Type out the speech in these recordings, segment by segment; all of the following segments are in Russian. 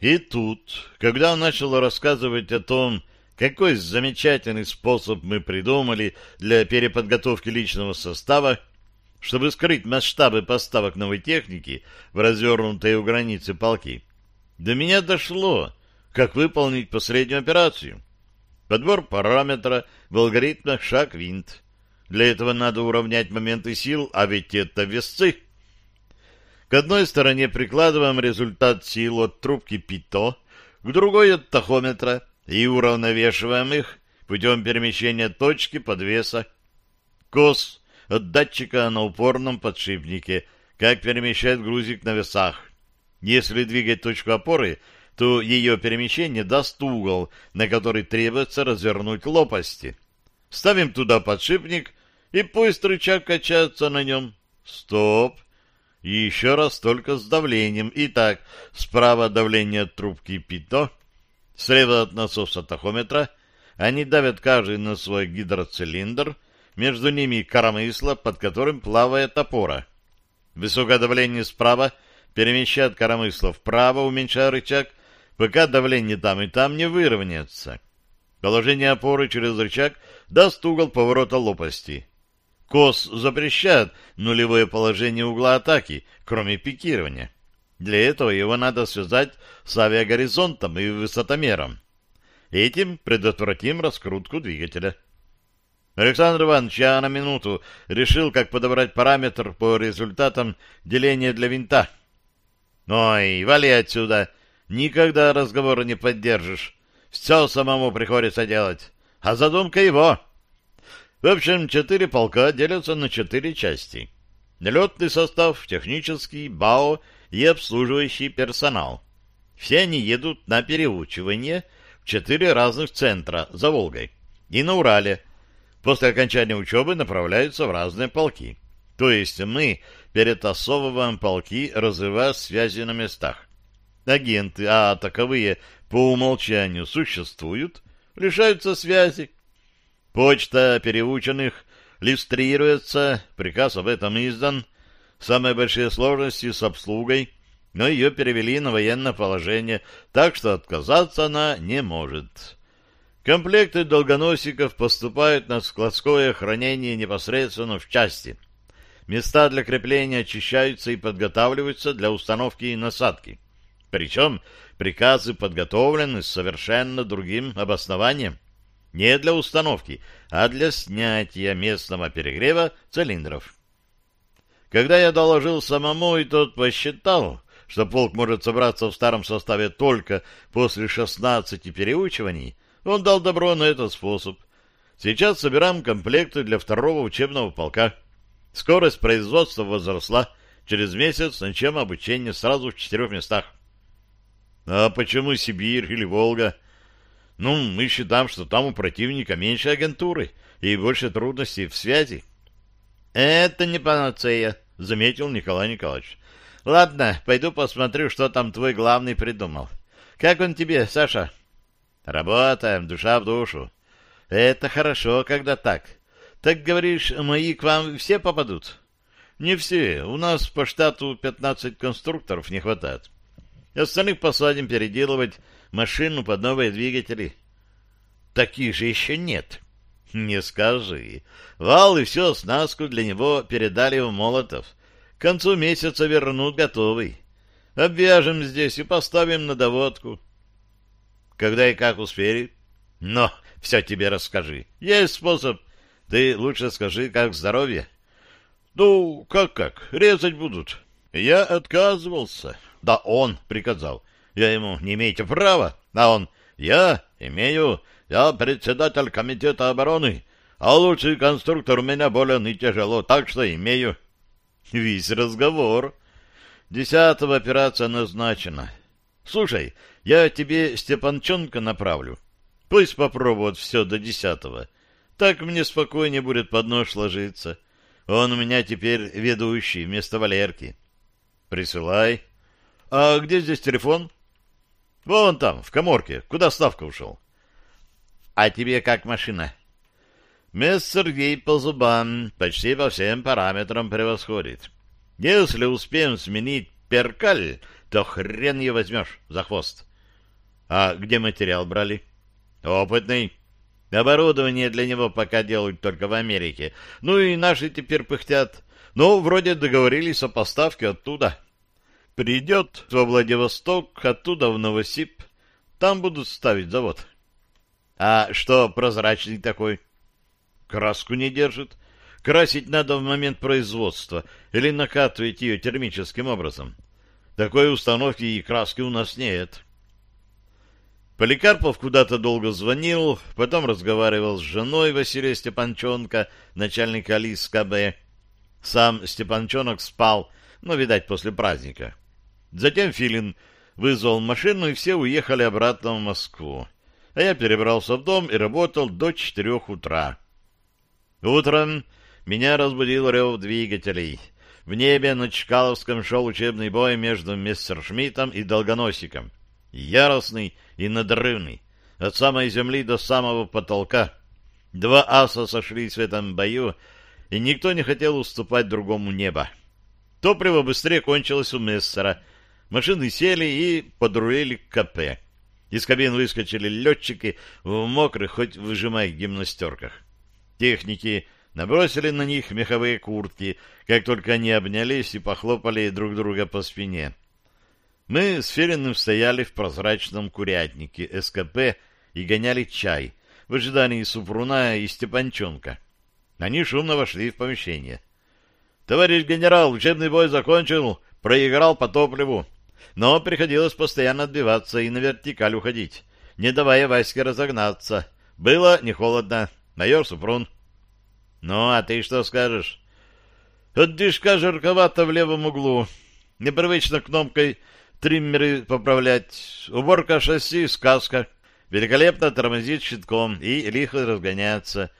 И тут, когда он начал рассказывать о том, какой замечательный способ мы придумали для переподготовки личного состава, чтобы скрыть масштабы поставок новой техники в развернутые у границы полки, до меня дошло, как выполнить последнюю операцию. Подбор параметра в алгоритмах шаг-винт. Для этого надо уравнять моменты сил, а ведь это весцы. К одной стороне прикладываем результат сил от трубки ПИТО, к другой от тахометра и уравновешиваем их путем перемещения точки подвеса. КОС от датчика на упорном подшипнике, как перемещает грузик на весах. Если двигать точку опоры, то ее перемещение даст угол, на который требуется развернуть лопасти. Ставим туда подшипник, и пусть рычаг качается на нем. Стоп! И еще раз только с давлением. Итак, справа давление трубки ПИТО, слева от насоса тахометра. Они давят каждый на свой гидроцилиндр, между ними коромысло, под которым плавает опора. Высокое давление справа перемещает коромысло вправо, уменьшая рычаг, пока давление там и там не выровняется. Положение опоры через рычаг даст угол поворота лопасти. КОС запрещает нулевое положение угла атаки, кроме пикирования. Для этого его надо связать с авиагоризонтом и высотомером. Этим предотвратим раскрутку двигателя. Александр Иванович, я на минуту решил, как подобрать параметр по результатам деления для винта. Ой, вали отсюда. Никогда разговора не поддержишь. Все самому приходится делать. А задумка его. В общем, четыре полка делятся на четыре части. Летный состав, технический, БАО и обслуживающий персонал. Все они едут на переучивание в четыре разных центра за Волгой и на Урале. После окончания учебы направляются в разные полки. То есть мы перетасовываем полки, развивая связи на местах. Агенты, а таковые по умолчанию существуют, лишаются связи, Почта переученных листрируется, приказ об этом издан. Самые большие сложности с обслугой, но ее перевели на военное положение, так что отказаться она не может. Комплекты долгоносиков поступают на складское хранение непосредственно в части. Места для крепления очищаются и подготавливаются для установки и насадки. Причем приказы подготовлены с совершенно другим обоснованием. Не для установки, а для снятия местного перегрева цилиндров. Когда я доложил самому, и тот посчитал, что полк может собраться в старом составе только после 16 переучиваний, он дал добро на этот способ. Сейчас собираем комплекты для второго учебного полка. Скорость производства возросла. Через месяц начнем обучение сразу в четырех местах. А почему Сибирь или Волга? Ну, мы считаем, что там у противника меньше агентуры и больше трудностей в связи. Это не панацея, заметил Николай Николаевич. Ладно, пойду посмотрю, что там твой главный придумал. Как он тебе, Саша? Работаем, душа в душу. Это хорошо, когда так. Так, говоришь, мои к вам все попадут? Не все. У нас по штату 15 конструкторов не хватает. Остальных посадим переделывать машину под новые двигатели. Таких же еще нет. Не скажи. Вал и все снастку для него передали в Молотов. К концу месяца вернут готовый. Обвяжем здесь и поставим на доводку. Когда и как успели? Но все тебе расскажи. Есть способ. Ты лучше скажи, как здоровье. Ну, как-как, резать будут. Я отказывался. Да он приказал. Я ему, не имеете права. А он, я имею, я председатель комитета обороны, а лучший конструктор у меня болен и тяжело, так что имею. Весь разговор. Десятого операция назначена. Слушай, я тебе Степанчонка направлю. Пусть попробует все до десятого. Так мне спокойнее будет под нож ложиться. Он у меня теперь ведущий вместо Валерки. Присылай. А где здесь телефон? Вон там, в коморке, куда Ставка ушел. А тебе как машина? Мест Сергей по зубам почти по всем параметрам превосходит. Если успеем сменить перкаль, то хрен ее возьмешь за хвост. А где материал брали? Опытный. Оборудование для него пока делают только в Америке. Ну и наши теперь пыхтят. Но вроде договорились о поставке оттуда. Придет во Владивосток, оттуда в Новосиб. Там будут ставить завод. А что прозрачный такой? Краску не держит. Красить надо в момент производства или накатывать ее термическим образом. Такой установки и краски у нас нет. Поликарпов куда-то долго звонил, потом разговаривал с женой Василия Степанченко, начальника ЛИС КБ. Сам Степанчонок спал, но, видать, после праздника. Затем Филин вызвал машину, и все уехали обратно в Москву. А я перебрался в дом и работал до четырех утра. Утром меня разбудил рев двигателей. В небе на Чкаловском шел учебный бой между Мессершмиттом и Долгоносиком. Яростный и надрывный. От самой земли до самого потолка. Два аса сошлись в этом бою, и никто не хотел уступать другому небо. Топливо быстрее кончилось у Мессера. Машины сели и подрулили к КП. Из кабин выскочили летчики в мокрых, хоть выжимай гимнастерках. Техники набросили на них меховые куртки, как только они обнялись и похлопали друг друга по спине. Мы с Филиным стояли в прозрачном курятнике СКП и гоняли чай в ожидании Супруна и Степанчонка. Они шумно вошли в помещение. «Товарищ генерал, учебный бой закончил, проиграл по топливу, но приходилось постоянно отбиваться и на вертикаль уходить, не давая Ваське разогнаться. Было не холодно. Майор Супрун». «Ну, а ты что скажешь?» «От движка жарковато в левом углу. Непривычно кнопкой триммеры поправлять, уборка шасси — сказка. Великолепно тормозит щитком и лихо разгоняется.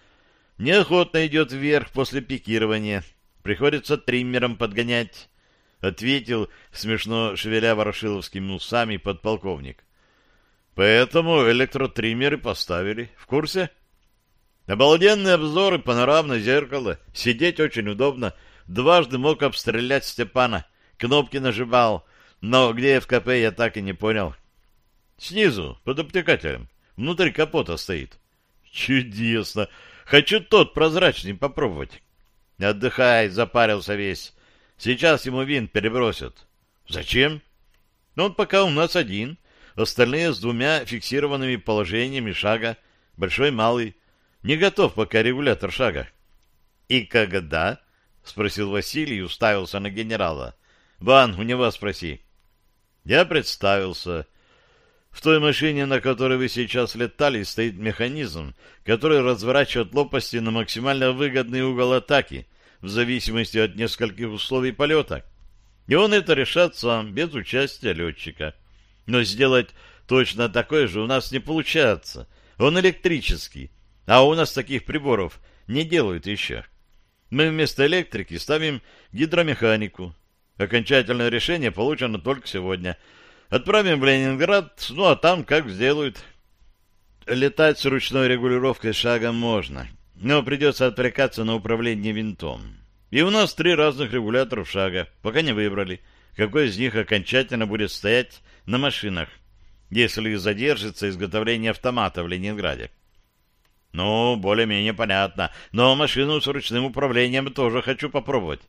Неохотно идет вверх после пикирования. Приходится триммером подгонять. Ответил, смешно шевеля ворошиловскими усами, подполковник. Поэтому электротриммеры поставили. В курсе? Обалденный обзор и панорамное зеркало. Сидеть очень удобно. Дважды мог обстрелять Степана. Кнопки нажимал. Но где ФКП, я так и не понял. Снизу, под обтекателем. Внутри капота стоит. Чудесно. Хочу тот прозрачный попробовать. Отдыхай, запарился весь. Сейчас ему винт перебросят. Зачем? Ну, он пока у нас один. Остальные с двумя фиксированными положениями шага. Большой, малый. Не готов пока регулятор шага. И когда? Спросил Василий и уставился на генерала. Ван, у него спроси. Я представился. В той машине, на которой вы сейчас летали, стоит механизм, который разворачивает лопасти на максимально выгодный угол атаки, в зависимости от нескольких условий полета. И он это решает сам, без участия летчика. Но сделать точно такое же у нас не получается. Он электрический, а у нас таких приборов не делают еще. Мы вместо электрики ставим гидромеханику, Окончательное решение получено только сегодня. Отправим в Ленинград, ну а там как сделают. Летать с ручной регулировкой шага можно, но придется отвлекаться на управление винтом. И у нас три разных регуляторов шага, пока не выбрали, какой из них окончательно будет стоять на машинах, если задержится изготовление автомата в Ленинграде. Ну, более-менее понятно, но машину с ручным управлением тоже хочу попробовать.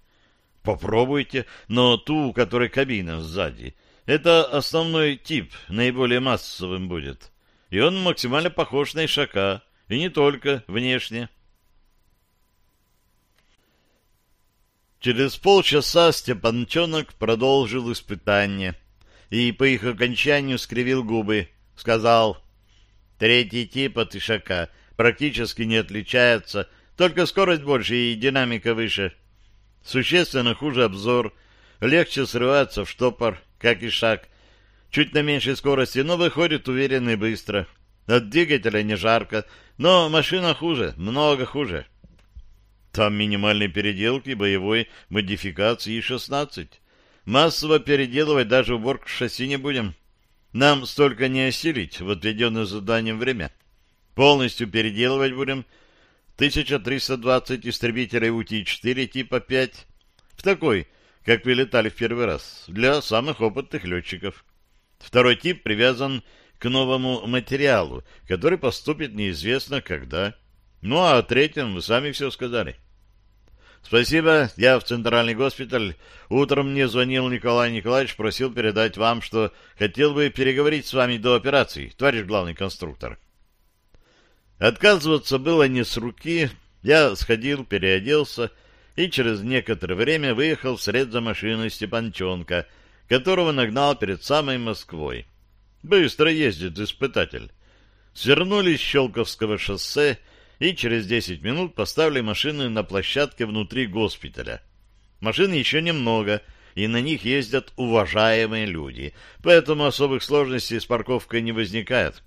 Попробуйте, но ту, у которой кабина сзади. Это основной тип, наиболее массовым будет. И он максимально похож на Ишака, и не только внешне. Через полчаса Степанчонок продолжил испытание и по их окончанию скривил губы. Сказал, третий тип от Ишака практически не отличается, только скорость больше и динамика выше. Существенно хуже обзор, легче срываться в штопор, как и шаг. Чуть на меньшей скорости, но выходит уверенно и быстро. От двигателя не жарко, но машина хуже, много хуже. Там минимальные переделки боевой модификации И-16. Массово переделывать даже уборку шасси не будем. Нам столько не осилить в отведенное заданием время. Полностью переделывать будем 1320 истребителей УТИ-4 типа 5 в такой, как вы летали в первый раз, для самых опытных летчиков. Второй тип привязан к новому материалу, который поступит неизвестно когда. Ну, а о третьем вы сами все сказали. Спасибо, я в центральный госпиталь. Утром мне звонил Николай Николаевич, просил передать вам, что хотел бы переговорить с вами до операции, товарищ главный конструктор. Отказываться было не с руки. Я сходил, переоделся и через некоторое время выехал вслед за машиной Степанчонка, которого нагнал перед самой Москвой. Быстро ездит испытатель. Свернули с Щелковского шоссе и через десять минут поставили машины на площадке внутри госпиталя. Машин еще немного, и на них ездят уважаемые люди, поэтому особых сложностей с парковкой не возникает.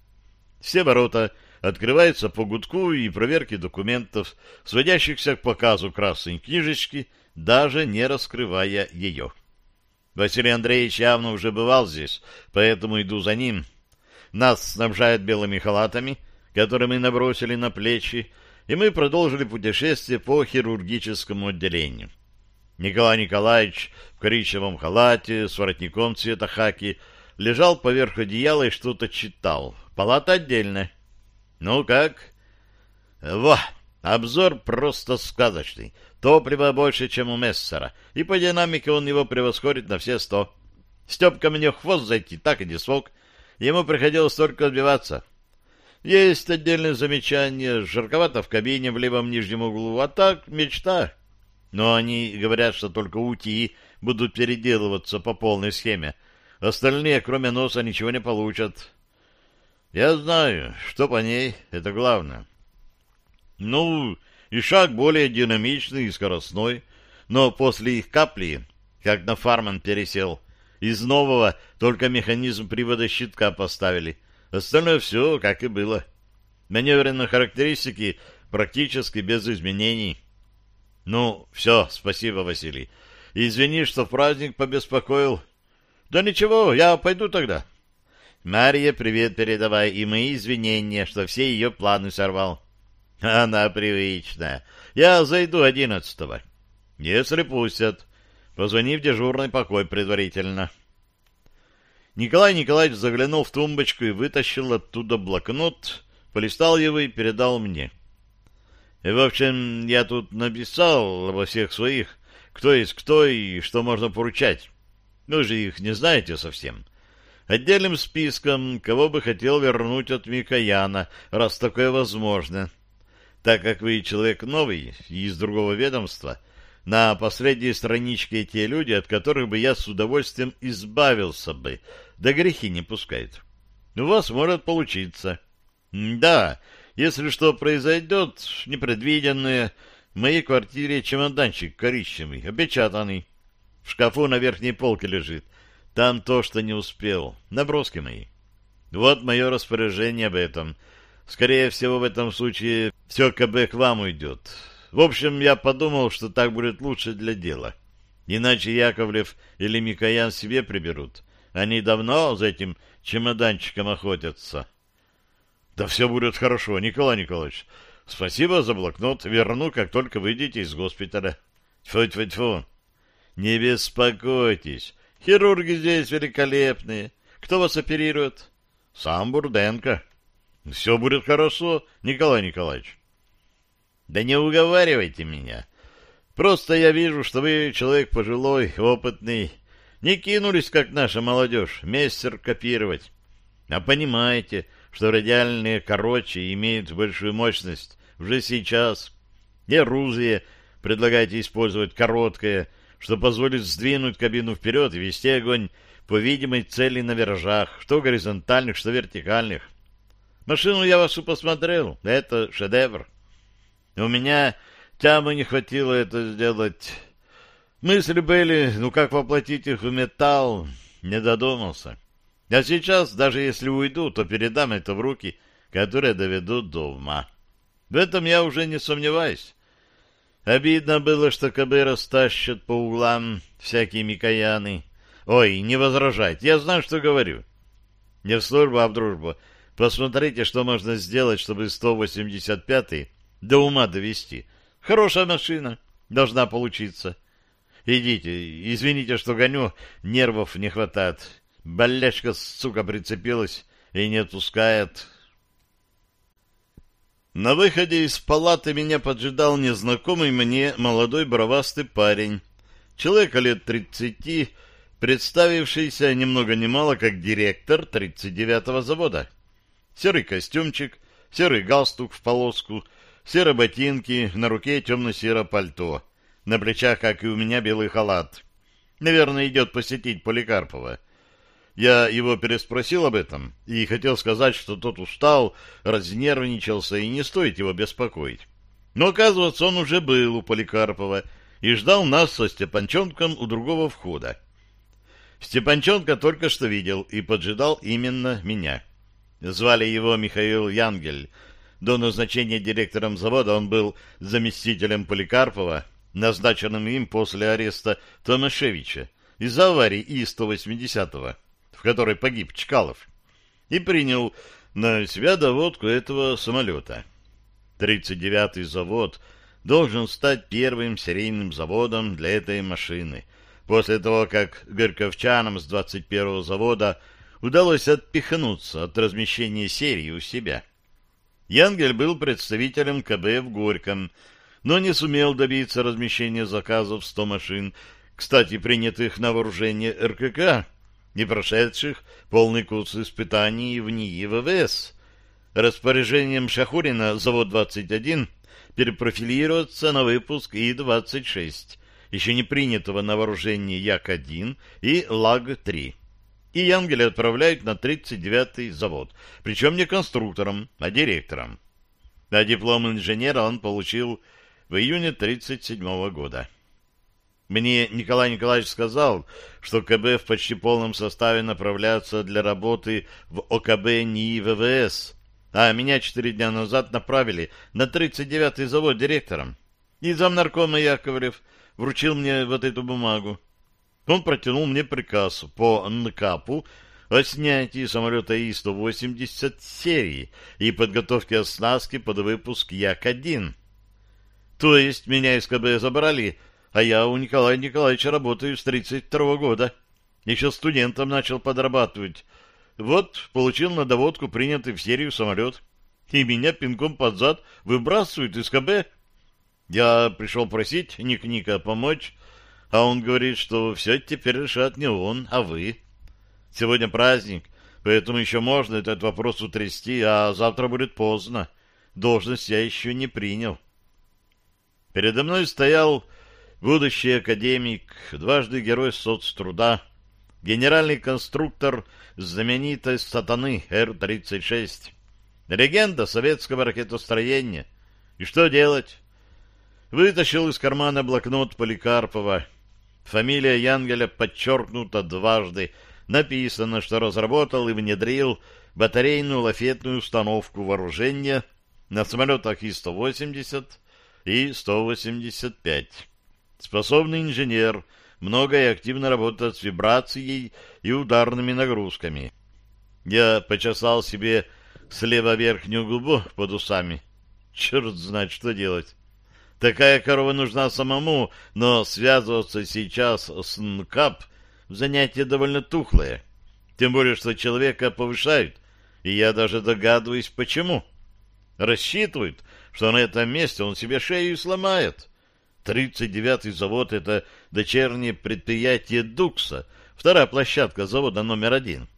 Все ворота открываются по гудку и проверке документов, сводящихся к показу красной книжечки, даже не раскрывая ее. Василий Андреевич явно уже бывал здесь, поэтому иду за ним. Нас снабжают белыми халатами, которые мы набросили на плечи, и мы продолжили путешествие по хирургическому отделению. Николай Николаевич в коричневом халате с воротником цвета хаки лежал поверх одеяла и что-то читал. Палата отдельная. Ну как? Во! Обзор просто сказочный. Топлива больше, чем у Мессера, и по динамике он его превосходит на все сто. Степка мне хвост зайти так и не смог. Ему приходилось только отбиваться. Есть отдельное замечание. Жарковато в кабине в левом нижнем углу, а так мечта. Но они говорят, что только УТИ будут переделываться по полной схеме. Остальные, кроме носа, ничего не получат. Я знаю, что по ней, это главное. Ну, и шаг более динамичный и скоростной, но после их капли, как на фарман пересел, из нового только механизм привода щитка поставили. Остальное все, как и было. Маневренные характеристики практически без изменений. Ну, все, спасибо, Василий. Извини, что в праздник побеспокоил. Да ничего, я пойду тогда. Марье привет передавай и мои извинения, что все ее планы сорвал. Она привычная. Я зайду одиннадцатого. Если пустят. Позвони в дежурный покой предварительно. Николай Николаевич заглянул в тумбочку и вытащил оттуда блокнот, полистал его и передал мне. В общем, я тут написал обо всех своих, кто есть кто и что можно поручать. Вы же их не знаете совсем отдельным списком, кого бы хотел вернуть от Микояна, раз такое возможно. Так как вы человек новый и из другого ведомства, на последней страничке те люди, от которых бы я с удовольствием избавился бы, да грехи не пускает. У вас может получиться. Да, если что произойдет, непредвиденное, в моей квартире чемоданчик коричневый, опечатанный. В шкафу на верхней полке лежит. Там то, что не успел. Наброски мои. Вот мое распоряжение об этом. Скорее всего, в этом случае все КБ к вам уйдет. В общем, я подумал, что так будет лучше для дела. Иначе Яковлев или Микоян себе приберут. Они давно за этим чемоданчиком охотятся. Да все будет хорошо, Николай Николаевич. Спасибо за блокнот. Верну, как только выйдете из госпиталя. Тьфу-тьфу-тьфу. Не беспокойтесь. Хирурги здесь великолепные. Кто вас оперирует? Сам Бурденко. Все будет хорошо, Николай Николаевич. Да не уговаривайте меня. Просто я вижу, что вы человек пожилой, опытный. Не кинулись, как наша молодежь, мессер копировать. А понимаете, что радиальные короче имеют большую мощность уже сейчас. И оружие предлагаете использовать короткое, что позволит сдвинуть кабину вперед и вести огонь по видимой цели на виражах, что горизонтальных, что вертикальных. Машину я вашу посмотрел, это шедевр. У меня тямы не хватило это сделать. Мысли были, ну как воплотить их в металл, не додумался. А сейчас, даже если уйду, то передам это в руки, которые доведут до ума. В этом я уже не сомневаюсь. Обидно было, что КБ растащат по углам всякие микояны. Ой, не возражайте, я знаю, что говорю. Не в службу, а в дружбу. Посмотрите, что можно сделать, чтобы 185-й до ума довести. Хорошая машина, должна получиться. Идите, извините, что гоню, нервов не хватает. Болячка, сука, прицепилась. и не отпускает. На выходе из палаты меня поджидал незнакомый мне молодой бровастый парень, человека лет тридцати, представившийся ни много ни мало как директор 39-го завода. Серый костюмчик, серый галстук в полоску, серые ботинки, на руке темно-серое пальто, на плечах, как и у меня, белый халат. Наверное, идет посетить Поликарпова. Я его переспросил об этом и хотел сказать, что тот устал, разнервничался и не стоит его беспокоить. Но, оказывается, он уже был у Поликарпова и ждал нас со Степанчонком у другого входа. Степанчонка только что видел и поджидал именно меня. Звали его Михаил Янгель. До назначения директором завода он был заместителем Поликарпова, назначенным им после ареста Томашевича из-за аварии И-180 которой погиб Чкалов, и принял на себя доводку этого самолета. 39-й завод должен стать первым серийным заводом для этой машины, после того, как горьковчанам с 21-го завода удалось отпихнуться от размещения серии у себя. Янгель был представителем КБ в Горьком, но не сумел добиться размещения заказов 100 машин, кстати, принятых на вооружение РКК, не прошедших полный курс испытаний в НИИ ВВС. Распоряжением Шахурина завод 21 перепрофилироваться на выпуск И-26, еще не принятого на вооружение Як-1 и Лаг-3. И Янгеля отправляют на 39-й завод, причем не конструктором, а директором. А диплом инженера он получил в июне 1937 года. Мне Николай Николаевич сказал, что КБ в почти полном составе направляется для работы в ОКБ НИИ ВВС, а меня четыре дня назад направили на 39-й завод директором. И замнаркома Яковлев вручил мне вот эту бумагу. Он протянул мне приказ по НКАПу о снятии самолета И-180 серии и подготовке оснастки под выпуск Як-1. То есть меня из КБ забрали а я у Николая Николаевича работаю с 32 -го года. Еще студентом начал подрабатывать. Вот, получил на доводку принятый в серию самолет. И меня пинком под зад выбрасывают из КБ. Я пришел просить Ник-Ника помочь, а он говорит, что все теперь решат не он, а вы. Сегодня праздник, поэтому еще можно этот вопрос утрясти, а завтра будет поздно. Должность я еще не принял. Передо мной стоял будущий академик, дважды герой соцтруда, генеральный конструктор знаменитой «Сатаны» Р-36, легенда советского ракетостроения. И что делать? Вытащил из кармана блокнот Поликарпова. Фамилия Янгеля подчеркнута дважды. Написано, что разработал и внедрил батарейную лафетную установку вооружения на самолетах И-180 и 185. Способный инженер, много и активно работает с вибрацией и ударными нагрузками. Я почесал себе слева верхнюю губу под усами. Черт знает, что делать. Такая корова нужна самому, но связываться сейчас с НКАП занятие довольно тухлое. Тем более, что человека повышают, и я даже догадываюсь, почему. Рассчитывают, что на этом месте он себе шею сломает. 39-й завод — это дочернее предприятие «Дукса», вторая площадка завода номер один.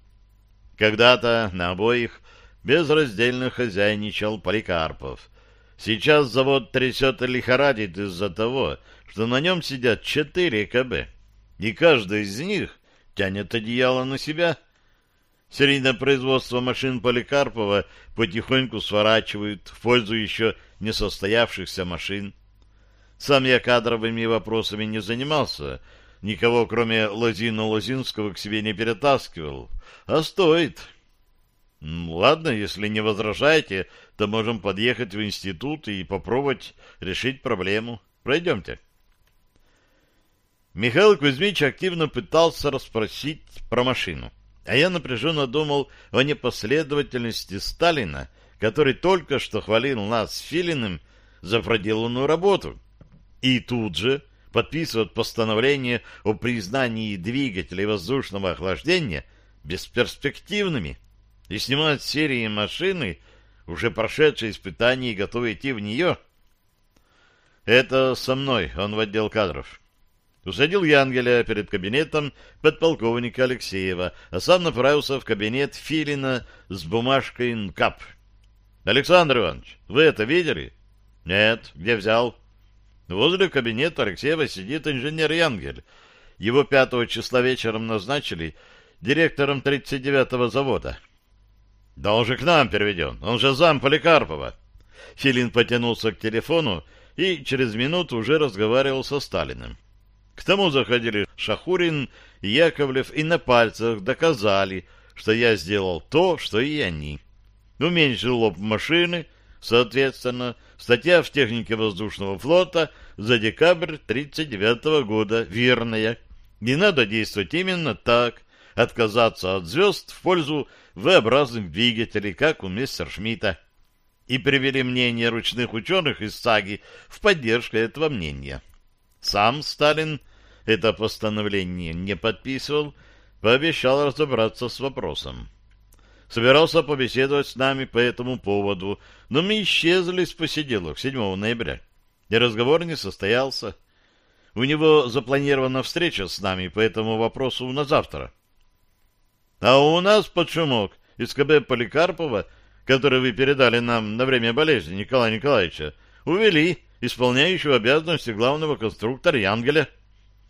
Когда-то на обоих безраздельно хозяйничал Поликарпов. Сейчас завод трясет и лихорадит из-за того, что на нем сидят четыре КБ, и каждый из них тянет одеяло на себя. Серийное производство машин Поликарпова потихоньку сворачивают в пользу еще не состоявшихся машин. Сам я кадровыми вопросами не занимался, никого, кроме Лозина Лозинского, к себе не перетаскивал. А стоит. Ладно, если не возражаете, то можем подъехать в институт и попробовать решить проблему. Пройдемте. Михаил Кузьмич активно пытался расспросить про машину, а я напряженно думал о непоследовательности Сталина, который только что хвалил нас с Филиным за проделанную работу и тут же подписывают постановление о признании двигателей воздушного охлаждения бесперспективными. и снимать серии машины, уже прошедшие испытания и готовы идти в нее? Это со мной, он в отдел кадров. Усадил Янгеля перед кабинетом подполковника Алексеева, а сам направился в кабинет Филина с бумажкой НКАП. Александр Иванович, вы это видели? Нет. Где взял? Возле кабинета Алексеева сидит инженер Янгель. Его 5 числа вечером назначили директором 39-го завода. Да он же к нам переведен, он же зам Поликарпова. Филин потянулся к телефону и через минуту уже разговаривал со Сталиным. К тому заходили Шахурин и Яковлев и на пальцах доказали, что я сделал то, что и они. Уменьшил лоб машины, соответственно, статья в технике воздушного флота за декабрь 1939 года верная. Не надо действовать именно так, отказаться от звезд в пользу V-образных двигателей, как у Мессершмитта. И привели мнение ручных ученых из САГИ в поддержку этого мнения. Сам Сталин это постановление не подписывал, пообещал разобраться с вопросом. Собирался побеседовать с нами по этому поводу, но мы исчезли с посиделок 7 ноября, и разговор не состоялся. У него запланирована встреча с нами по этому вопросу на завтра. А у нас под шумок из КБ Поликарпова, который вы передали нам на время болезни Николая Николаевича, увели исполняющего обязанности главного конструктора Янгеля.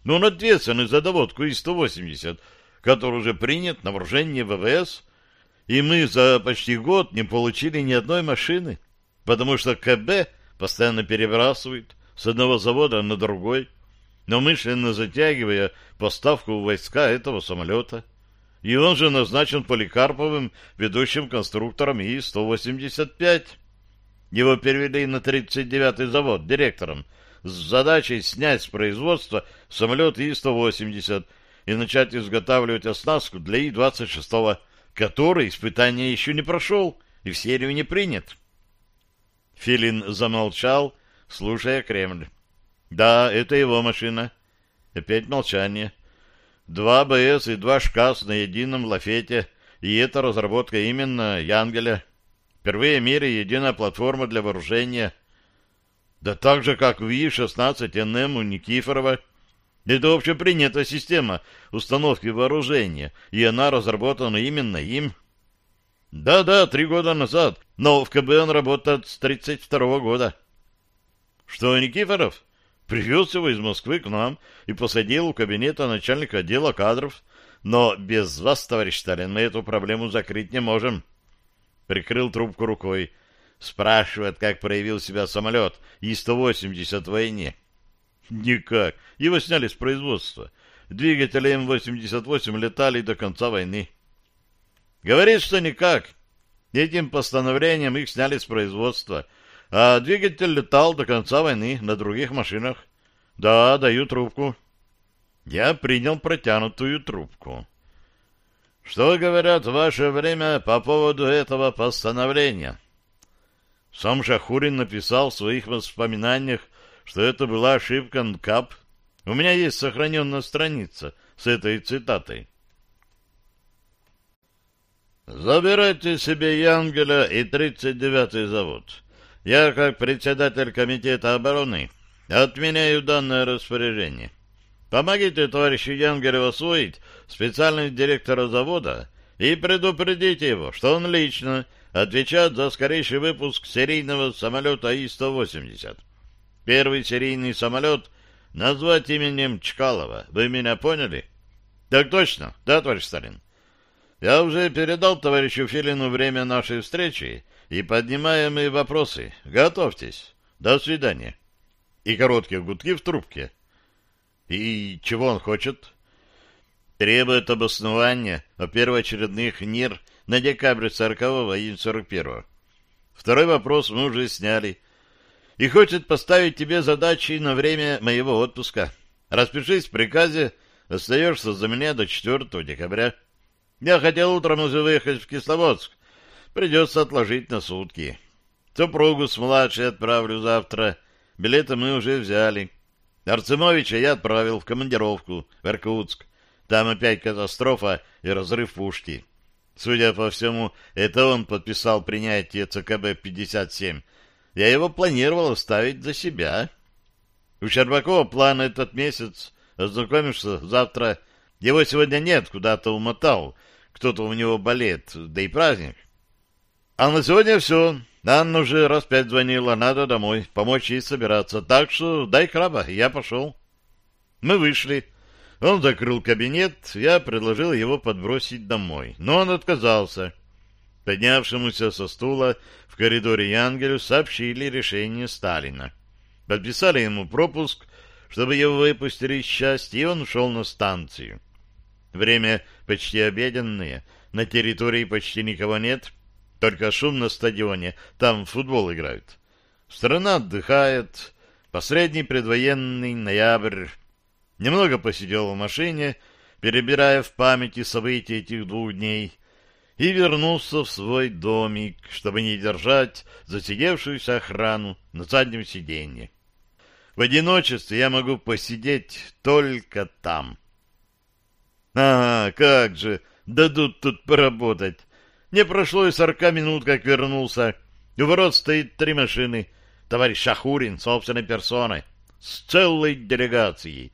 Но он ответственный за доводку И-180, который уже принят на вооружение ВВС, и мы за почти год не получили ни одной машины, потому что КБ постоянно перебрасывает с одного завода на другой, но мысленно затягивая поставку в войска этого самолета. И он же назначен Поликарповым ведущим конструктором И-185. Его перевели на 39-й завод директором с задачей снять с производства самолет И-180 и начать изготавливать оснастку для И-26, который испытания еще не прошел и в серию не принят. Филин замолчал, слушая Кремль. Да, это его машина. Опять молчание. Два БС и два ШКАС на едином лафете, и это разработка именно Янгеля. Впервые в мире единая платформа для вооружения. Да так же, как в И-16НМ у Никифорова. Это общепринятая система установки вооружения, и она разработана именно им. Да-да, три года назад, но в КБ он работает с 32 -го года. Что, Никифоров? Привез его из Москвы к нам и посадил у кабинета начальника отдела кадров. Но без вас, товарищ Сталин, мы эту проблему закрыть не можем. Прикрыл трубку рукой. Спрашивает, как проявил себя самолет И-180 в войне. Никак. Его сняли с производства. Двигатели М-88 летали до конца войны. Говорит, что никак. Этим постановлением их сняли с производства а двигатель летал до конца войны на других машинах. Да, даю трубку. Я принял протянутую трубку. Что говорят в ваше время по поводу этого постановления? Сам Шахурин написал в своих воспоминаниях, что это была ошибка НКАП. У меня есть сохраненная страница с этой цитатой. «Забирайте себе Янгеля и 39-й завод. Я, как председатель комитета обороны, отменяю данное распоряжение. Помогите товарищу Янгелеву освоить специальность директора завода и предупредите его, что он лично отвечает за скорейший выпуск серийного самолета И-180. Первый серийный самолет назвать именем Чкалова. Вы меня поняли? Так точно, да, товарищ Сталин? Я уже передал товарищу Филину время нашей встречи, и поднимаемые вопросы. Готовьтесь. До свидания. И короткие гудки в трубке. И чего он хочет? Требует обоснования о первоочередных НИР на декабрь 40-го и 41-го. Второй вопрос мы уже сняли. И хочет поставить тебе задачи на время моего отпуска. Распишись в приказе, остаешься за меня до 4 декабря. Я хотел утром уже выехать в Кисловодск, Придется отложить на сутки. Супругу с младшей отправлю завтра. Билеты мы уже взяли. Арцемовича я отправил в командировку в Иркутск. Там опять катастрофа и разрыв пушки. Судя по всему, это он подписал принятие ЦКБ-57. Я его планировал оставить за себя. У Щербакова план этот месяц. Ознакомишься завтра. Его сегодня нет, куда-то умотал. Кто-то у него болеет, да и праздник. А на сегодня все. Анна уже раз пять звонила, надо домой, помочь ей собираться. Так что дай краба, я пошел. Мы вышли. Он закрыл кабинет, я предложил его подбросить домой, но он отказался. Поднявшемуся со стула в коридоре Янгелю сообщили решение Сталина. Подписали ему пропуск, чтобы его выпустили из части, и он ушел на станцию. Время почти обеденное, на территории почти никого нет, только шум на стадионе, там футбол играют. Страна отдыхает, последний предвоенный ноябрь. Немного посидел в машине, перебирая в памяти события этих двух дней, и вернулся в свой домик, чтобы не держать засидевшуюся охрану на заднем сиденье. В одиночестве я могу посидеть только там. Ага, как же, дадут тут поработать. Не прошло и сорока минут, как вернулся. У ворот стоит три машины. Товарищ Шахурин собственной персоной, с целой делегацией.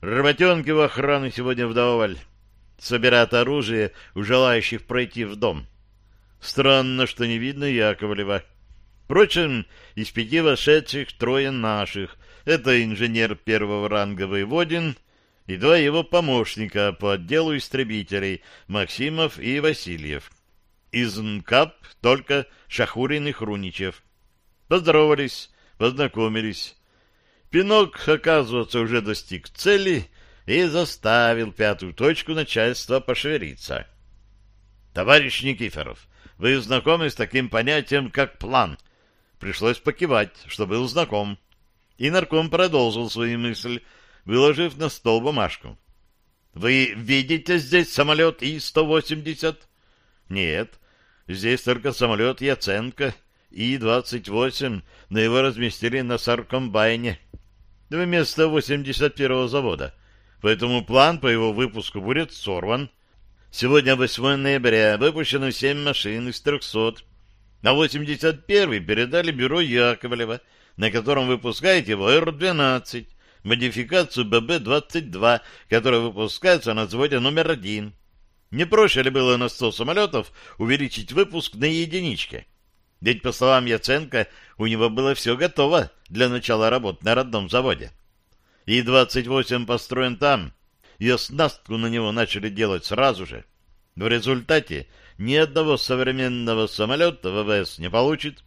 Работенки в охрану сегодня вдоволь. Собирают оружие у желающих пройти в дом. Странно, что не видно Яковлева. Впрочем, из пяти вошедших трое наших. Это инженер первого ранга Воеводин и два его помощника по отделу истребителей Максимов и Васильев. Из НКАП только Шахурин и Хруничев. Поздоровались, познакомились. Пинок, оказывается, уже достиг цели и заставил пятую точку начальства пошевелиться. «Товарищ Никифоров, вы знакомы с таким понятием, как план?» Пришлось покивать, что был знаком. И нарком продолжил свою мысль, выложив на стол бумажку. «Вы видите здесь самолет И-180?» «Нет, здесь только самолет Яценко, И-28, но его разместили на Саркомбайне, вместо 81-го завода, поэтому план по его выпуску будет сорван. Сегодня 8 ноября, выпущено 7 машин из 300, на 81-й передали бюро Яковлева, на котором выпускает его Р-12, модификацию ББ-22, которая выпускается на заводе номер один. Не проще ли было на 100 самолетов увеличить выпуск на единичке? Ведь, по словам Яценко, у него было все готово для начала работ на родном заводе. И-28 построен там, и оснастку на него начали делать сразу же. В результате ни одного современного самолета ВВС не получит,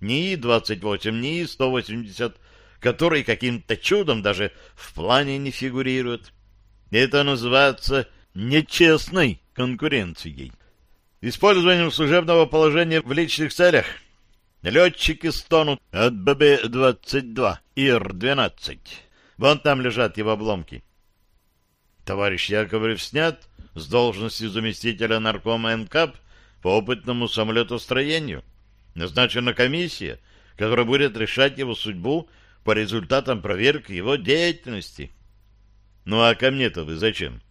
ни И-28, ни И-180, который каким-то чудом даже в плане не фигурирует. Это называется нечестной конкуренцией. Использованием служебного положения в личных целях. Летчики стонут от ББ-22 ИР-12. Вон там лежат его обломки. Товарищ Яковлев снят с должности заместителя наркома НКАП по опытному самолетостроению. Назначена комиссия, которая будет решать его судьбу по результатам проверки его деятельности. Ну а ко мне-то вы зачем?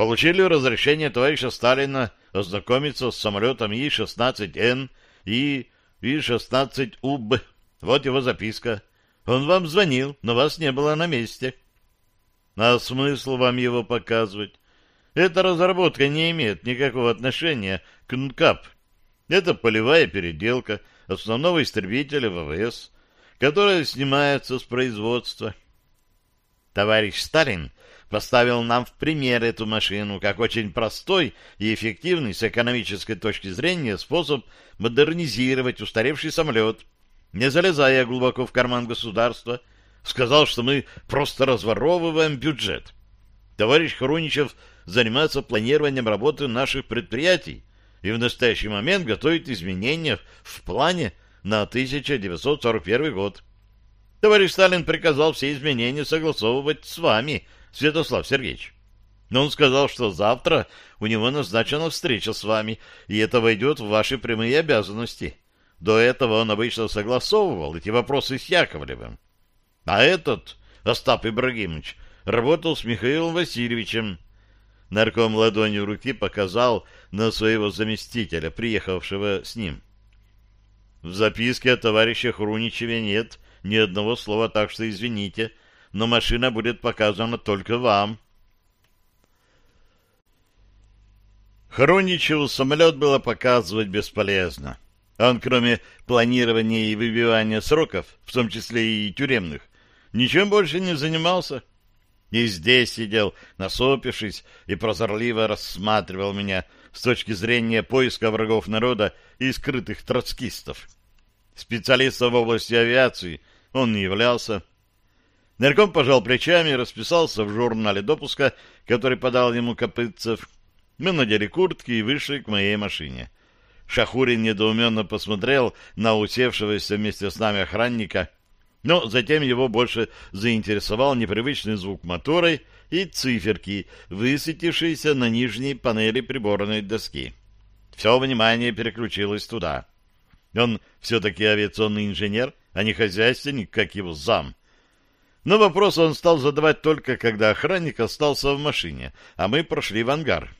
Получили разрешение товарища Сталина ознакомиться с самолетом И-16Н и И-16УБ. Вот его записка. Он вам звонил, но вас не было на месте. А смысл вам его показывать? Эта разработка не имеет никакого отношения к НКАП. Это полевая переделка основного истребителя ВВС, которая снимается с производства. Товарищ Сталин поставил нам в пример эту машину как очень простой и эффективный с экономической точки зрения способ модернизировать устаревший самолет, не залезая глубоко в карман государства, сказал, что мы просто разворовываем бюджет. Товарищ Хруничев занимается планированием работы наших предприятий и в настоящий момент готовит изменения в плане на 1941 год. Товарищ Сталин приказал все изменения согласовывать с вами, Святослав Сергеевич. Но он сказал, что завтра у него назначена встреча с вами, и это войдет в ваши прямые обязанности. До этого он обычно согласовывал эти вопросы с Яковлевым. А этот, Остап Ибрагимович, работал с Михаилом Васильевичем. Нарком ладонью руки показал на своего заместителя, приехавшего с ним. В записке о товарище Хруничеве нет ни одного слова, так что извините, но машина будет показана только вам. Хруничеву самолет было показывать бесполезно. Он, кроме планирования и выбивания сроков, в том числе и тюремных, ничем больше не занимался. И здесь сидел, насопившись, и прозорливо рассматривал меня с точки зрения поиска врагов народа и скрытых троцкистов. Специалистом в области авиации он не являлся. Нарком пожал плечами и расписался в журнале допуска, который подал ему Копытцев. Мы надели куртки и вышли к моей машине. Шахурин недоуменно посмотрел на усевшегося вместе с нами охранника, но затем его больше заинтересовал непривычный звук мотора и циферки, высветившиеся на нижней панели приборной доски. Все внимание переключилось туда. Он все-таки авиационный инженер, а не хозяйственник, как его зам. Но вопрос он стал задавать только, когда охранник остался в машине, а мы прошли в ангар.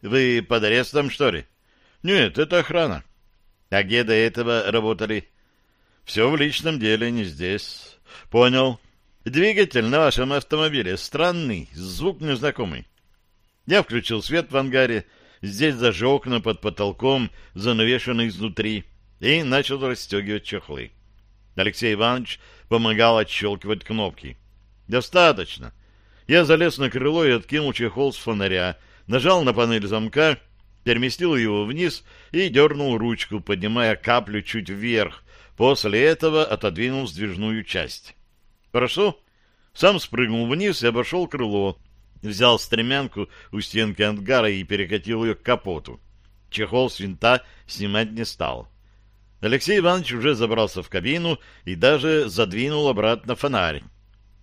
«Вы под арестом, что ли?» Нет, это охрана. А где до этого работали? Все в личном деле, не здесь. Понял. Двигатель на вашем автомобиле странный, звук незнакомый. Я включил свет в ангаре, здесь даже окна под потолком занавешены изнутри, и начал расстегивать чехлы. Алексей Иванович помогал отщелкивать кнопки. Достаточно. Я залез на крыло и откинул чехол с фонаря, нажал на панель замка — переместил его вниз и дернул ручку, поднимая каплю чуть вверх. После этого отодвинул сдвижную часть. «Хорошо?» Сам спрыгнул вниз и обошел крыло. Взял стремянку у стенки ангара и перекатил ее к капоту. Чехол с винта снимать не стал. Алексей Иванович уже забрался в кабину и даже задвинул обратно фонарь.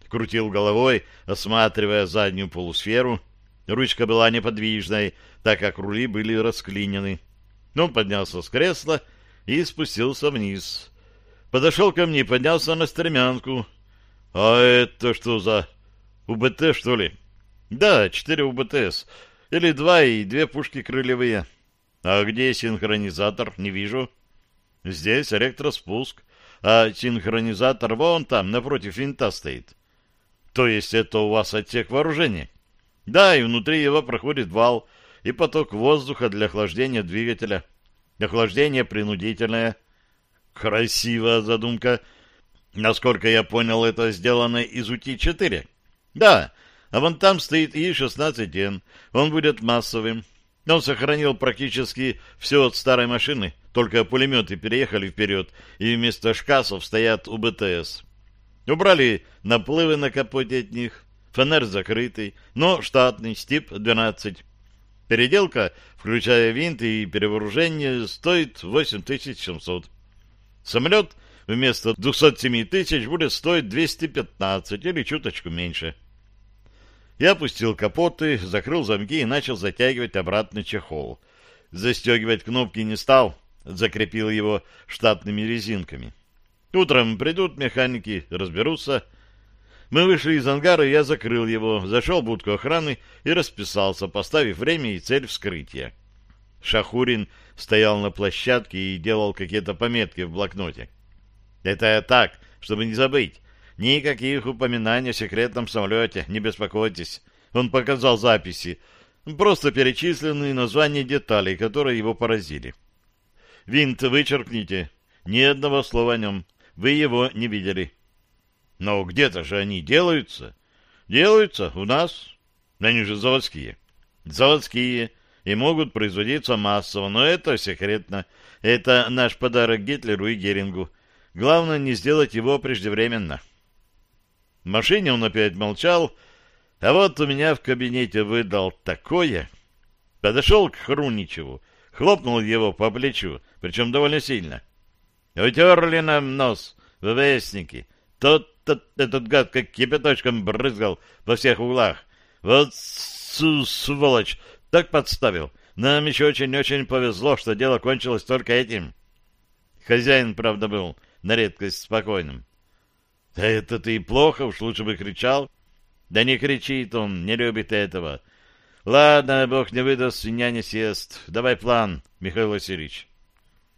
Крутил головой, осматривая заднюю полусферу. Ручка была неподвижной, так как рули были расклинены. Он поднялся с кресла и спустился вниз. Подошел ко мне поднялся на стремянку. — А это что за... УБТ, что ли? — Да, четыре УБТС. Или два и две пушки крыльевые. — А где синхронизатор? Не вижу. — Здесь электроспуск, а синхронизатор вон там, напротив винта стоит. — То есть это у вас отсек вооружения? — Да, и внутри его проходит вал — и поток воздуха для охлаждения двигателя. Охлаждение принудительное. Красивая задумка. Насколько я понял, это сделано из УТИ-4. Да, а вон там стоит И-16Н. Он будет массовым. Он сохранил практически все от старой машины, только пулеметы переехали вперед, и вместо шкасов стоят УБТС. Убрали наплывы на капоте от них, фонарь закрытый, но штатный, СТИП-12. Переделка, включая винт и перевооружение, стоит 8700. Самолет вместо 207 тысяч будет стоить 215 или чуточку меньше. Я опустил капоты, закрыл замки и начал затягивать обратно чехол. Застегивать кнопки не стал, закрепил его штатными резинками. Утром придут механики, разберутся, мы вышли из ангара, я закрыл его, зашел в будку охраны и расписался, поставив время и цель вскрытия. Шахурин стоял на площадке и делал какие-то пометки в блокноте. Это я так, чтобы не забыть. Никаких упоминаний о секретном самолете, не беспокойтесь. Он показал записи, просто перечисленные названия деталей, которые его поразили. Винт вычеркните, ни одного слова о нем. Вы его не видели. Но где-то же они делаются. Делаются у нас. Они же заводские. Заводские и могут производиться массово, но это секретно. Это наш подарок Гитлеру и Герингу. Главное не сделать его преждевременно. В машине он опять молчал, а вот у меня в кабинете выдал такое. Подошел к Хруничеву, хлопнул его по плечу, причем довольно сильно. Утерли нам нос, ВВСники. Тот этот, этот гад как кипяточком брызгал во всех углах. Вот сволочь, так подставил. Нам еще очень-очень повезло, что дело кончилось только этим. Хозяин, правда, был на редкость спокойным. — Да это ты и плохо, уж лучше бы кричал. — Да не кричит он, не любит этого. Ладно, бог не выдаст, свинья не съест. Давай план, Михаил Васильевич.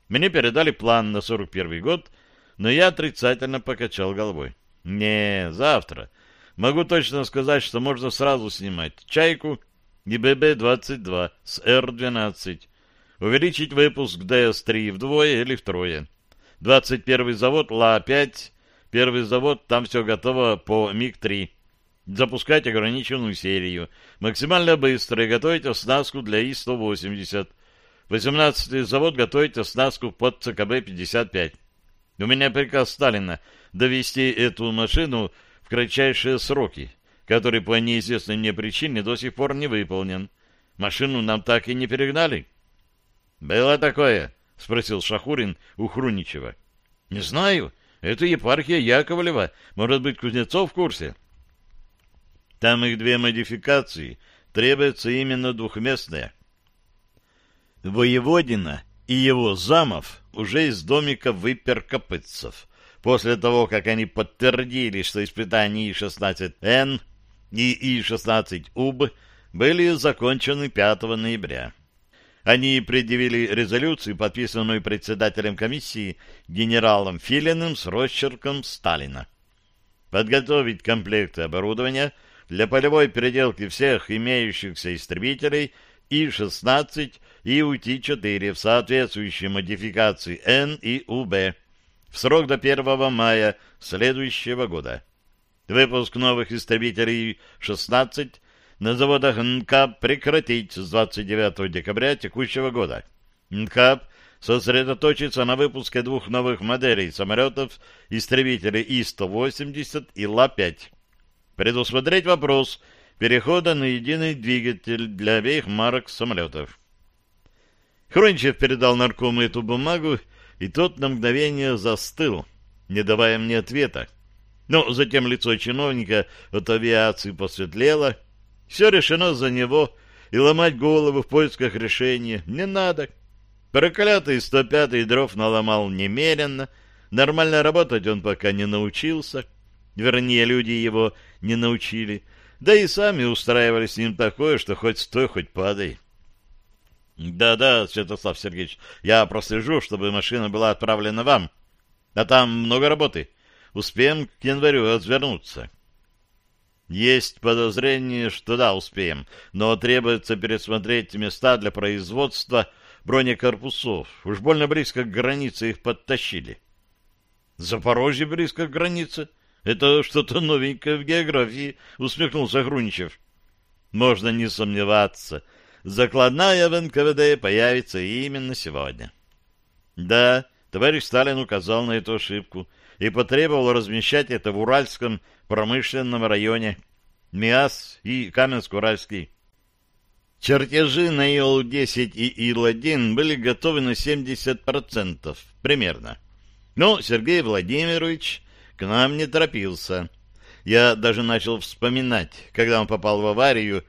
Мне передали план на 41 год, но я отрицательно покачал головой. Не, завтра. Могу точно сказать, что можно сразу снимать «Чайку» и ББ-22 с Р-12. Увеличить выпуск ДС-3 вдвое или втрое. 21 завод Ла-5, первый завод, там все готово по МиГ-3. Запускать ограниченную серию. Максимально быстро и готовить оснастку для И-180. 18 завод готовить оснастку под ЦКБ-55. У меня приказ Сталина довести эту машину в кратчайшие сроки, который по неизвестной мне причине до сих пор не выполнен. Машину нам так и не перегнали. «Было такое?» — спросил Шахурин у Хруничева. «Не знаю. Это епархия Яковлева. Может быть, Кузнецов в курсе?» Там их две модификации. Требуется именно двухместная. Воеводина и его замов уже из домика выпер Копытцев. После того, как они подтвердили, что испытания И-16Н и И-16УБ были закончены 5 ноября. Они предъявили резолюцию, подписанную председателем комиссии генералом Филиным с росчерком Сталина. Подготовить комплекты оборудования для полевой переделки всех имеющихся истребителей И-16 и УТ-4 в соответствующей модификации Н и УБ в срок до 1 мая следующего года. Выпуск новых истребителей 16 на заводах НКАП прекратить с 29 декабря текущего года. НКАП сосредоточится на выпуске двух новых моделей самолетов истребителей И-180 и Ла-5. Предусмотреть вопрос перехода на единый двигатель для обеих марок самолетов. Хроничев передал наркому эту бумагу, и тот на мгновение застыл, не давая мне ответа. Но затем лицо чиновника от авиации посветлело. Все решено за него, и ломать голову в поисках решения не надо. Проклятый 105-й дров наломал немеренно, нормально работать он пока не научился, вернее, люди его не научили, да и сами устраивали с ним такое, что хоть стой, хоть падай. Да-да, Святослав Сергеевич, я прослежу, чтобы машина была отправлена вам. А там много работы. Успеем к январю отвернуться. Есть подозрение, что да, успеем, но требуется пересмотреть места для производства бронекорпусов. Уж больно близко к границе их подтащили. Запорожье близко к границе? Это что-то новенькое в географии, усмехнулся Груничев. Можно не сомневаться — закладная в НКВД появится именно сегодня. Да, товарищ Сталин указал на эту ошибку и потребовал размещать это в Уральском промышленном районе, МИАС и Каменск-Уральский. Чертежи на ИЛ-10 и ИЛ-1 были готовы на 70% примерно. Но Сергей Владимирович к нам не торопился. Я даже начал вспоминать, когда он попал в аварию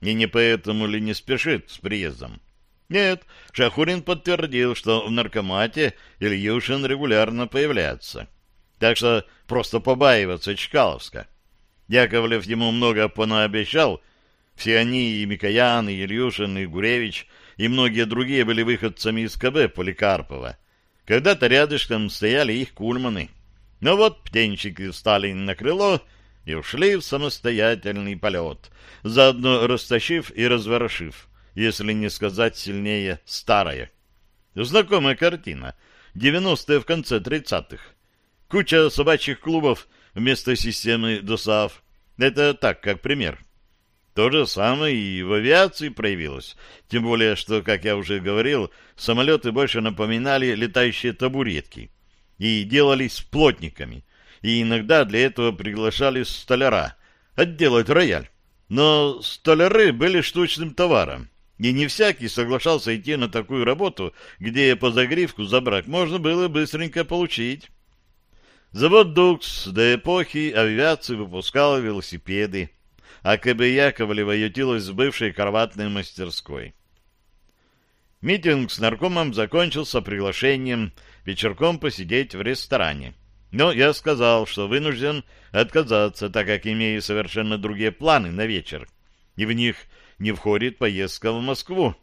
и не поэтому ли не спешит с приездом? Нет, Шахурин подтвердил, что в наркомате Ильюшин регулярно появляется. Так что просто побаиваться Чкаловска. Яковлев ему много понаобещал. Все они, и Микоян, и Ильюшин, и Гуревич, и многие другие были выходцами из КБ Поликарпова. Когда-то рядышком стояли их кульманы. Но вот птенчики встали на крыло и ушли в самостоятельный полет, заодно растащив и разворошив, если не сказать сильнее, старое. Знакомая картина. 90-е в конце 30-х. Куча собачьих клубов вместо системы ДОСАВ. Это так, как пример. То же самое и в авиации проявилось. Тем более, что, как я уже говорил, самолеты больше напоминали летающие табуретки и делались плотниками — и иногда для этого приглашали столяра отделать рояль. Но столяры были штучным товаром, и не всякий соглашался идти на такую работу, где по загривку за брак можно было быстренько получить. Завод «Дукс» до эпохи авиации выпускал велосипеды, а КБ Яковлева ютилась в бывшей кроватной мастерской. Митинг с наркомом закончился приглашением вечерком посидеть в ресторане. Но я сказал, что вынужден отказаться, так как имею совершенно другие планы на вечер, и в них не входит поездка в Москву.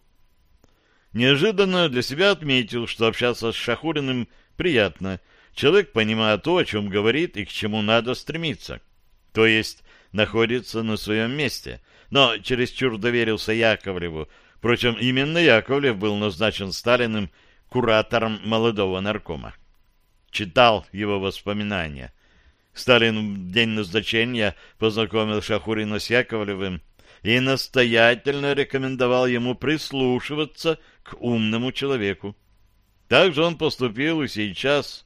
Неожиданно для себя отметил, что общаться с Шахуриным приятно. Человек понимает то, о чем говорит и к чему надо стремиться. То есть находится на своем месте. Но чересчур доверился Яковлеву. Впрочем, именно Яковлев был назначен Сталиным куратором молодого наркома. Читал его воспоминания. Сталин в день назначения познакомил Шахурина с Яковлевым и настоятельно рекомендовал ему прислушиваться к умному человеку. Так же он поступил и сейчас,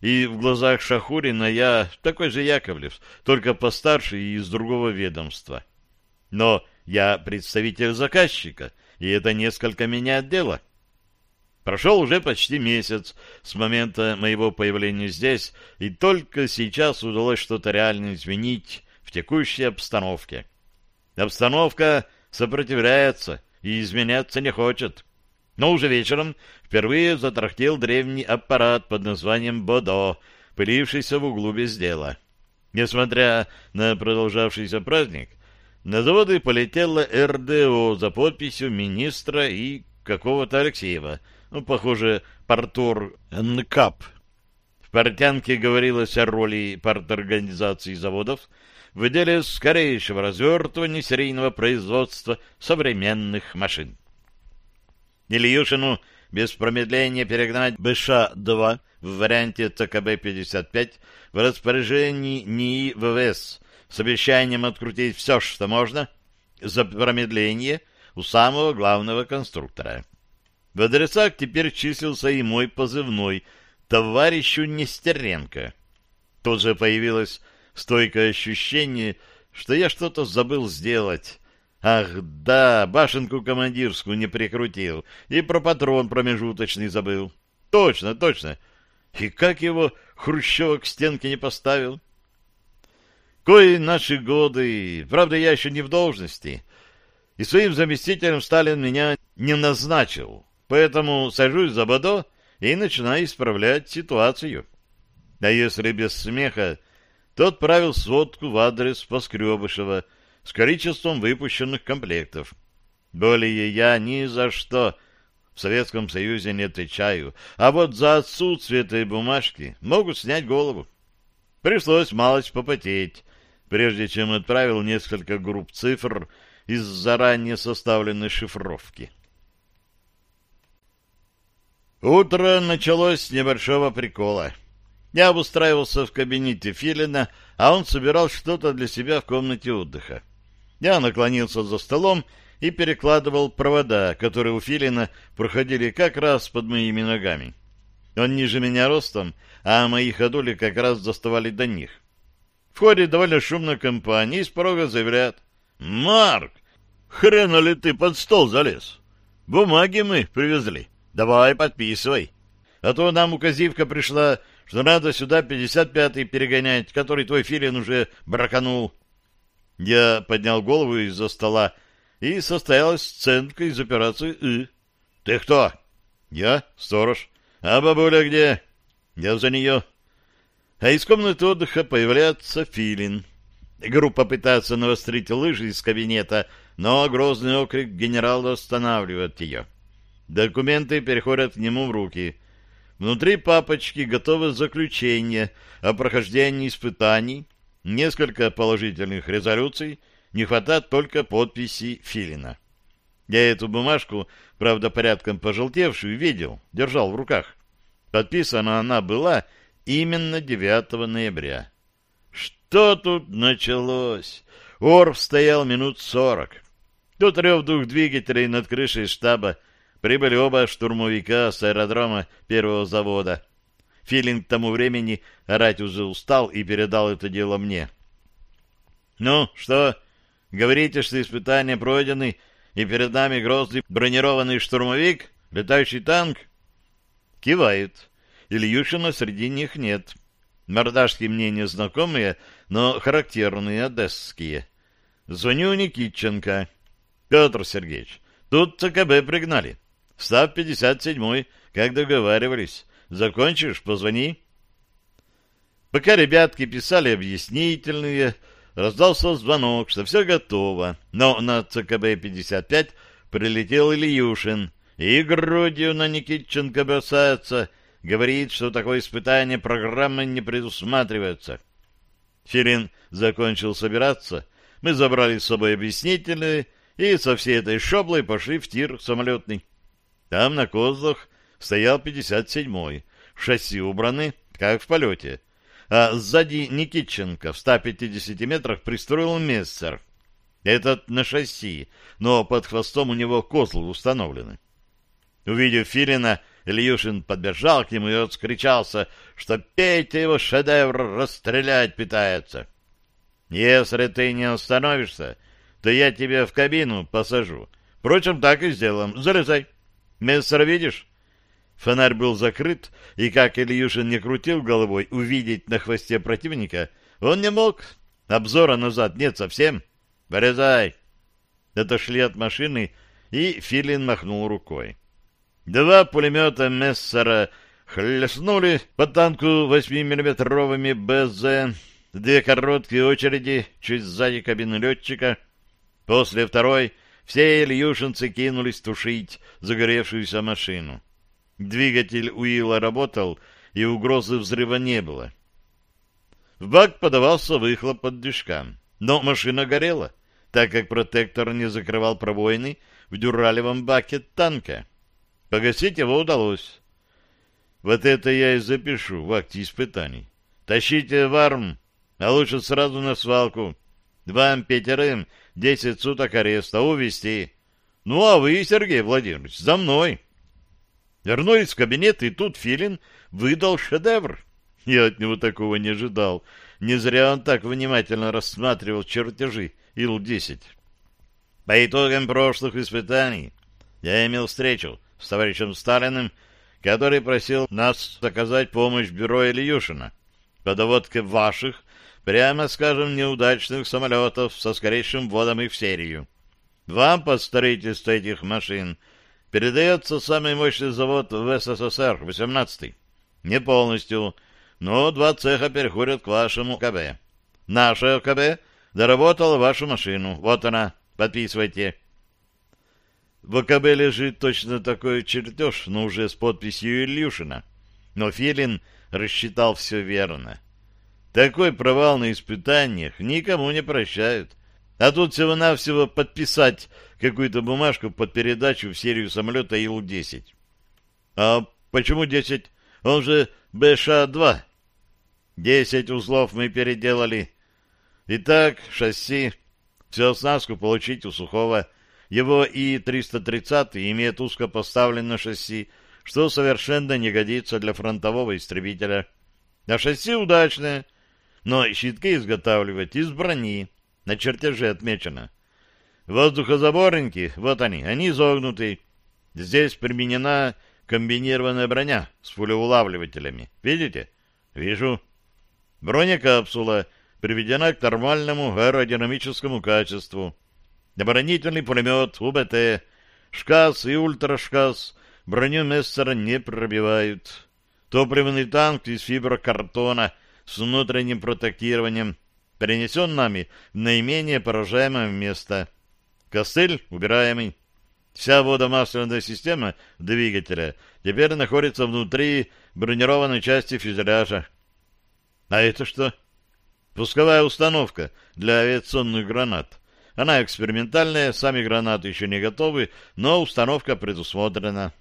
и в глазах Шахурина я такой же Яковлев, только постарше и из другого ведомства. Но я представитель заказчика, и это несколько меняет дело. Прошел уже почти месяц с момента моего появления здесь, и только сейчас удалось что-то реально изменить в текущей обстановке. Обстановка сопротивляется и изменяться не хочет. Но уже вечером впервые затрахтел древний аппарат под названием «Бодо», пылившийся в углу без дела. Несмотря на продолжавшийся праздник, на заводы полетела РДО за подписью министра и какого-то Алексеева, ну, похоже, Партур НКАП. В портянке говорилось о роли парторганизации заводов в деле скорейшего развертывания серийного производства современных машин. Ильюшину без промедления перегнать БШ-2 в варианте ЦКБ-55 в распоряжении НИИ ВВС с обещанием открутить все, что можно, за промедление у самого главного конструктора. В адресах теперь числился и мой позывной товарищу Нестеренко. Тут же появилось стойкое ощущение, что я что-то забыл сделать. Ах, да, башенку командирскую не прикрутил, и про патрон промежуточный забыл. Точно, точно. И как его Хрущева к стенке не поставил? Кои наши годы, правда, я еще не в должности, и своим заместителем Сталин меня не назначил, поэтому сажусь за Бодо и начинаю исправлять ситуацию. А если без смеха, тот отправил сводку в адрес Поскребышева с количеством выпущенных комплектов. Более я ни за что в Советском Союзе не отвечаю, а вот за отсутствие этой бумажки могут снять голову. Пришлось малость попотеть, прежде чем отправил несколько групп цифр из заранее составленной шифровки. Утро началось с небольшого прикола — я обустраивался в кабинете Филина, а он собирал что-то для себя в комнате отдыха. Я наклонился за столом и перекладывал провода, которые у Филина проходили как раз под моими ногами. Он ниже меня ростом, а мои ходули как раз доставали до них. В ходе довольно шумной компании с порога заявляют. «Марк, хрена ли ты под стол залез? Бумаги мы привезли. Давай подписывай. А то нам указивка пришла, что надо сюда 55-й перегонять, который твой филин уже браканул. Я поднял голову из-за стола, и состоялась сценка из операции «И». «Ты кто?» «Я, сторож». «А бабуля где?» «Я за нее». А из комнаты отдыха появляется филин. Группа пытается навострить лыжи из кабинета, но грозный окрик генерала останавливает ее. Документы переходят к нему в руки — Внутри папочки готовы заключения о прохождении испытаний, несколько положительных резолюций, не хватает только подписи Филина. Я эту бумажку, правда, порядком пожелтевшую, видел, держал в руках. Подписана она была именно 9 ноября. Что тут началось? Орф стоял минут сорок. Тут рев двух двигателей над крышей штаба Прибыли оба штурмовика с аэродрома первого завода. Филин к тому времени орать уже устал и передал это дело мне. «Ну, что? Говорите, что испытания пройдены, и перед нами грозный бронированный штурмовик, летающий танк?» Кивает. Ильюшина среди них нет. Мордашки мне незнакомые, но характерные одесские. Звоню Никитченко. Петр Сергеевич, тут ЦКБ пригнали. Став 57-й, как договаривались. Закончишь, позвони. Пока ребятки писали объяснительные, раздался звонок, что все готово, но на ЦКБ-55 прилетел Ильюшин и грудью на Никитченко бросается, говорит, что такое испытание программы не предусматривается. Филин закончил собираться, мы забрали с собой объяснительные и со всей этой шоблой пошли в тир самолетный. Там на козлах стоял 57-й, шасси убраны, как в полете, а сзади Никитченко в 150 метрах пристроил Мессер. Этот на шасси, но под хвостом у него козлы установлены. Увидев Филина, Ильюшин подбежал к нему и отскричался, что Петя его шедевр расстрелять пытается. «Если ты не остановишься, то я тебя в кабину посажу. Впрочем, так и сделаем. Залезай. Мессер видишь?» Фонарь был закрыт, и как Ильюшин не крутил головой увидеть на хвосте противника, он не мог. Обзора назад нет совсем. «Вырезай!» Отошли от машины, и Филин махнул рукой. Два пулемета Мессера хлестнули по танку 8-миллиметровыми БЗ, две короткие очереди чуть сзади кабины летчика. После второй все ильюшинцы кинулись тушить загоревшуюся машину. Двигатель Уилла работал, и угрозы взрыва не было. В бак подавался выхлоп от движка, но машина горела, так как протектор не закрывал пробоины в дюралевом баке танка. Погасить его удалось. Вот это я и запишу в акте испытаний. Тащите в арм, а лучше сразу на свалку. Вам пятерым десять суток ареста увести. Ну, а вы, Сергей Владимирович, за мной. Вернулись в кабинет, и тут Филин выдал шедевр. Я от него такого не ожидал. Не зря он так внимательно рассматривал чертежи Ил-10. По итогам прошлых испытаний я имел встречу с товарищем Сталиным, который просил нас заказать помощь бюро Ильюшина по доводке ваших, прямо скажем, неудачных самолетов со скорейшим вводом их в серию. Вам под строительство этих машин передается самый мощный завод в СССР, 18-й. Не полностью, но два цеха переходят к вашему КБ. Наше КБ доработало вашу машину. Вот она. Подписывайте. В АКБ лежит точно такой чертеж, но уже с подписью Ильюшина. Но Филин рассчитал все верно. Такой провал на испытаниях никому не прощают. А тут всего-навсего подписать какую-то бумажку под передачу в серию самолета Ил-10. А почему 10? Он же БШ-2. 10 узлов мы переделали. Итак, шасси. Всю оснастку получить у Сухого его И-330 имеет узко поставленное шасси, что совершенно не годится для фронтового истребителя. А шасси удачное, но щитки изготавливать из брони, на чертеже отмечено. Воздухозаборники, вот они, они изогнуты. Здесь применена комбинированная броня с пулеулавливателями. Видите? Вижу. Бронекапсула приведена к нормальному аэродинамическому качеству. Оборонительный пулемет УБТ, ШКАС и ультрашкас броню Мессера не пробивают. Топливный танк из фиброкартона с внутренним протектированием перенесен нами в наименее поражаемое место. Костыль убираемый. Вся водомасляная система двигателя теперь находится внутри бронированной части фюзеляжа. А это что? Пусковая установка для авиационных гранат. Она экспериментальная, сами гранаты еще не готовы, но установка предусмотрена.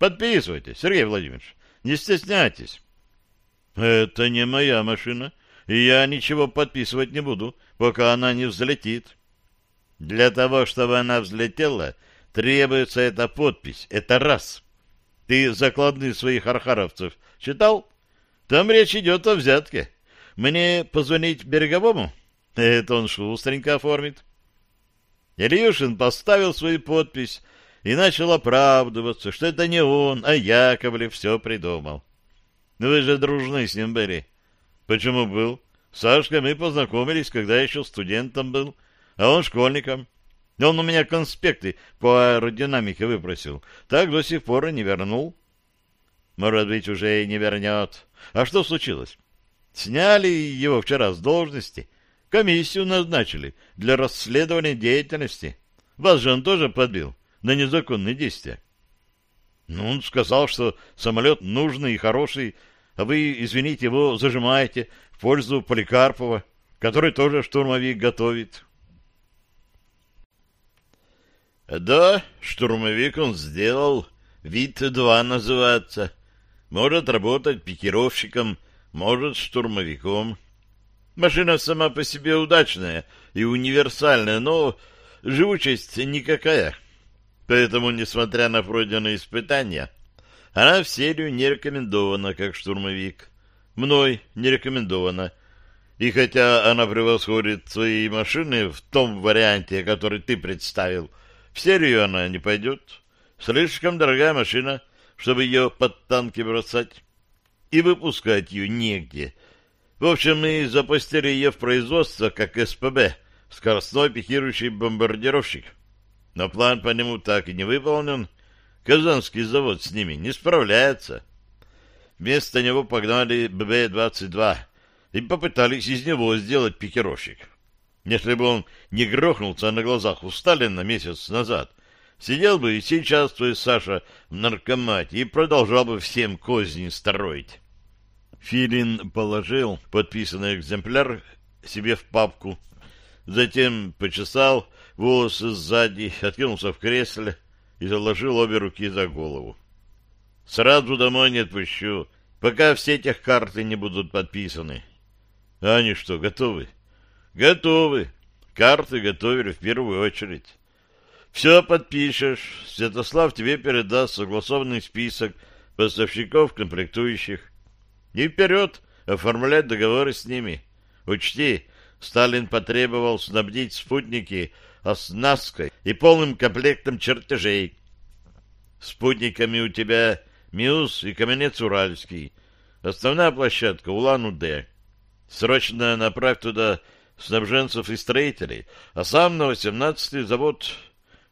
Подписывайте, Сергей Владимирович, не стесняйтесь. Это не моя машина, и я ничего подписывать не буду, пока она не взлетит. Для того, чтобы она взлетела, требуется эта подпись. Это раз. Ты закладные своих архаровцев читал? Там речь идет о взятке. Мне позвонить береговому? Это он шустренько оформит. Ильюшин поставил свою подпись и начал оправдываться, что это не он, а Яковлев все придумал. Вы же дружны с ним были. Почему был? Сашкой мы познакомились, когда еще студентом был, а он школьником. Он у меня конспекты по аэродинамике выпросил, так до сих пор и не вернул. Может быть, уже и не вернет. А что случилось? Сняли его вчера с должности. Комиссию назначили для расследования деятельности. Вас же он тоже подбил на незаконные действия. Ну, он сказал, что самолет нужный и хороший, а вы, извините, его зажимаете в пользу Поликарпова, который тоже штурмовик готовит. Да, штурмовик он сделал, вид-2 называется. Может работать пикировщиком, может штурмовиком. Машина сама по себе удачная и универсальная, но живучесть никакая. Поэтому, несмотря на пройденные испытания, она в серию не рекомендована как штурмовик. Мной не рекомендована. И хотя она превосходит свои машины в том варианте, который ты представил, в серию она не пойдет. Слишком дорогая машина, чтобы ее под танки бросать. И выпускать ее негде. В общем, мы запустили ее в производство как СПБ, скоростной пикирующий бомбардировщик. Но план по нему так и не выполнен. Казанский завод с ними не справляется. Вместо него погнали ББ-22 и попытались из него сделать пикировщик. Если бы он не грохнулся на глазах у Сталина месяц назад, сидел бы и сейчас твой Саша в наркомате и продолжал бы всем козни строить. Филин положил подписанный экземпляр себе в папку, затем почесал волосы сзади, откинулся в кресле и заложил обе руки за голову. Сразу домой не отпущу, пока все тех карты не будут подписаны. А они что, готовы? Готовы. Карты готовили в первую очередь. Все подпишешь. Святослав тебе передаст согласованный список поставщиков комплектующих. И вперед оформлять договоры с ними. Учти, Сталин потребовал снабдить спутники оснасткой и полным комплектом чертежей. Спутниками у тебя Миус и Каменец-Уральский. Основная площадка Улан-Удэ. Срочно направь туда снабженцев и строителей, а сам на 18-й завод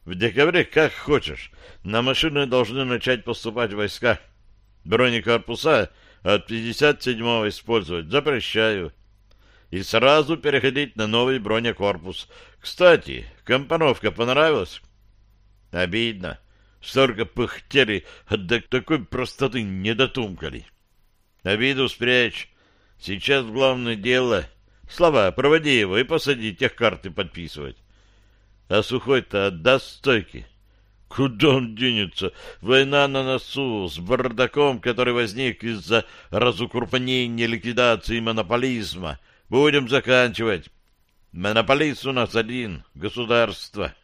в декабре как хочешь. На машины должны начать поступать войска. Бронекорпуса от 57-го использовать запрещаю и сразу переходить на новый бронекорпус. Кстати, компоновка понравилась? Обидно. Столько пыхтели, а до такой простоты не дотумкали. Обиду спрячь. Сейчас главное дело. Слова, проводи его и посади тех карты подписывать. А сухой-то отдаст стойки. Куда он денется? Война на носу, с бардаком, который возник из-за разукрупнения, ликвидации монополизма — Будем заканчивать. Монополист у нас один — государство.